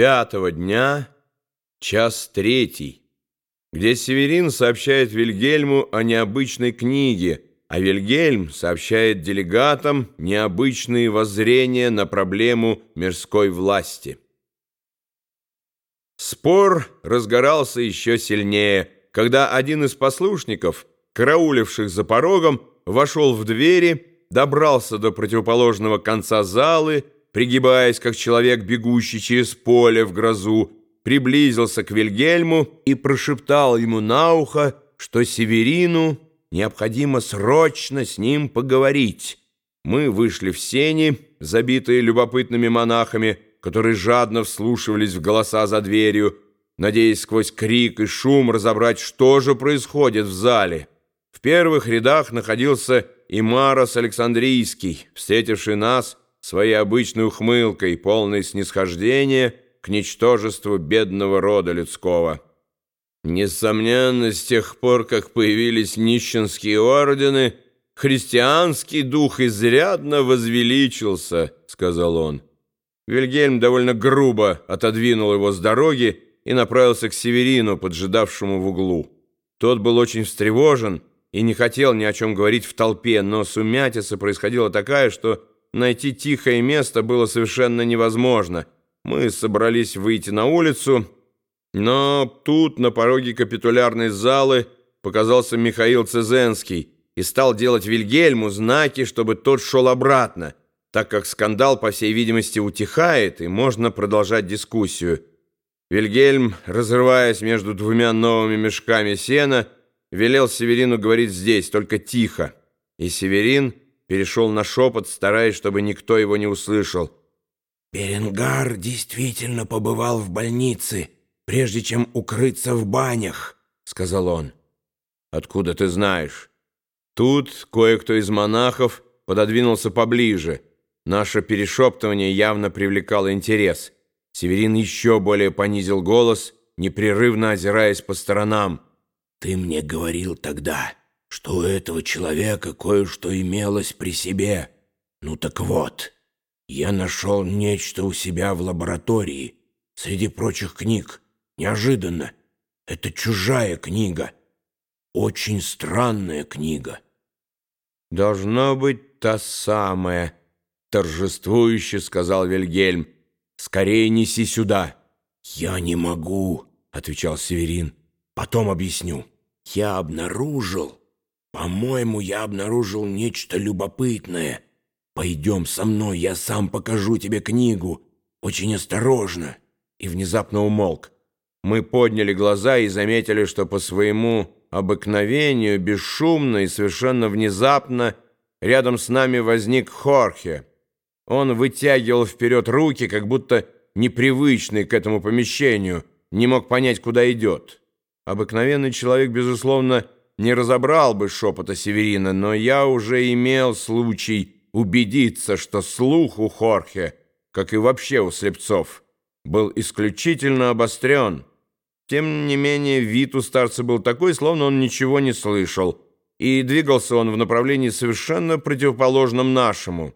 пятого дня, час третий, где Северин сообщает Вильгельму о необычной книге, а Вильгельм сообщает делегатам необычные воззрения на проблему мирской власти. Спор разгорался еще сильнее, когда один из послушников, карауливших за порогом, вошел в двери, добрался до противоположного конца залы, пригибаясь, как человек, бегущий через поле в грозу, приблизился к Вильгельму и прошептал ему на ухо, что Северину необходимо срочно с ним поговорить. Мы вышли в сени, забитые любопытными монахами, которые жадно вслушивались в голоса за дверью, надеясь сквозь крик и шум разобрать, что же происходит в зале. В первых рядах находился и Марос Александрийский, встретивший нас своей обычной ухмылкой, полной снисхождения к ничтожеству бедного рода людского. Несомненно, с тех пор, как появились нищенские ордены, христианский дух изрядно возвеличился, сказал он. Вильгельм довольно грубо отодвинул его с дороги и направился к Северину, поджидавшему в углу. Тот был очень встревожен и не хотел ни о чем говорить в толпе, но сумятица происходила такая, что найти тихое место было совершенно невозможно. Мы собрались выйти на улицу, но тут на пороге капитулярной залы показался Михаил Цезенский и стал делать Вильгельму знаки, чтобы тот шел обратно, так как скандал, по всей видимости, утихает, и можно продолжать дискуссию. Вильгельм, разрываясь между двумя новыми мешками сена, велел Северину говорить здесь, только тихо. И Северин перешел на шепот, стараясь, чтобы никто его не услышал. «Беренгар действительно побывал в больнице, прежде чем укрыться в банях», — сказал он. «Откуда ты знаешь?» Тут кое-кто из монахов пододвинулся поближе. Наше перешептывание явно привлекало интерес. Северин еще более понизил голос, непрерывно озираясь по сторонам. «Ты мне говорил тогда...» что у этого человека кое-что имелось при себе. Ну так вот, я нашел нечто у себя в лаборатории, среди прочих книг. Неожиданно. Это чужая книга. Очень странная книга. «Должно быть та самая», — торжествующе сказал Вильгельм. «Скорее неси сюда». «Я не могу», — отвечал Северин. «Потом объясню. Я обнаружил...» «По-моему, я обнаружил нечто любопытное. Пойдем со мной, я сам покажу тебе книгу. Очень осторожно». И внезапно умолк. Мы подняли глаза и заметили, что по своему обыкновению, бесшумно и совершенно внезапно, рядом с нами возник Хорхе. Он вытягивал вперед руки, как будто непривычный к этому помещению, не мог понять, куда идет. Обыкновенный человек, безусловно, не разобрал бы шепота Северина, но я уже имел случай убедиться, что слух у Хорхе, как и вообще у слепцов, был исключительно обострен. Тем не менее, вид у старца был такой, словно он ничего не слышал, и двигался он в направлении совершенно противоположном нашему.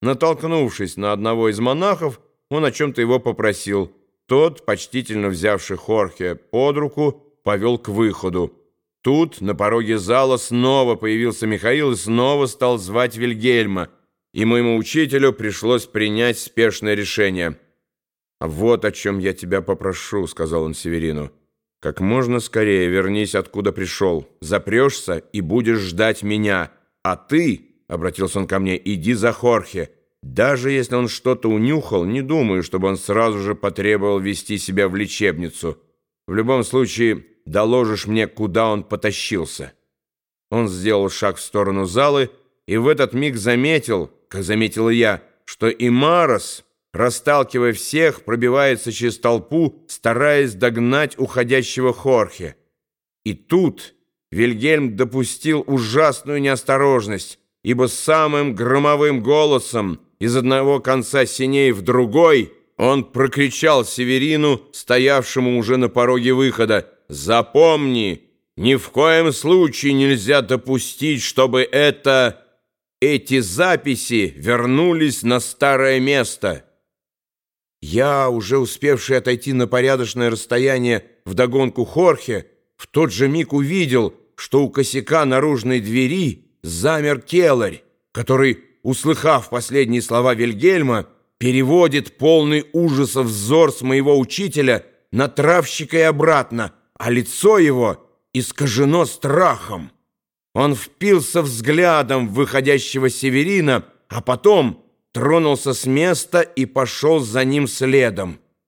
Натолкнувшись на одного из монахов, он о чем-то его попросил. Тот, почтительно взявший Хорхе под руку, повел к выходу. Тут на пороге зала снова появился Михаил и снова стал звать Вильгельма, и моему учителю пришлось принять спешное решение. «Вот о чем я тебя попрошу», — сказал он Северину. «Как можно скорее вернись, откуда пришел. Запрешься и будешь ждать меня. А ты, — обратился он ко мне, — иди за Хорхе. Даже если он что-то унюхал, не думаю, чтобы он сразу же потребовал вести себя в лечебницу. В любом случае...» доложишь мне, куда он потащился». Он сделал шаг в сторону залы и в этот миг заметил, как заметила я, что и Марос, расталкивая всех, пробивается через толпу, стараясь догнать уходящего Хорхе. И тут Вильгельм допустил ужасную неосторожность, ибо самым громовым голосом из одного конца синей в другой он прокричал Северину, стоявшему уже на пороге выхода, запомни, ни в коем случае нельзя допустить, чтобы это... эти записи вернулись на старое место». Я, уже успевший отойти на порядочное расстояние вдогонку Хорхе, в тот же миг увидел, что у косяка наружной двери замер келарь, который, услыхав последние слова Вильгельма, переводит полный ужаса взор с моего учителя на травщика и обратно, а лицо его искажено страхом. Он впился взглядом в выходящего Северина, а потом тронулся с места и пошел за ним следом.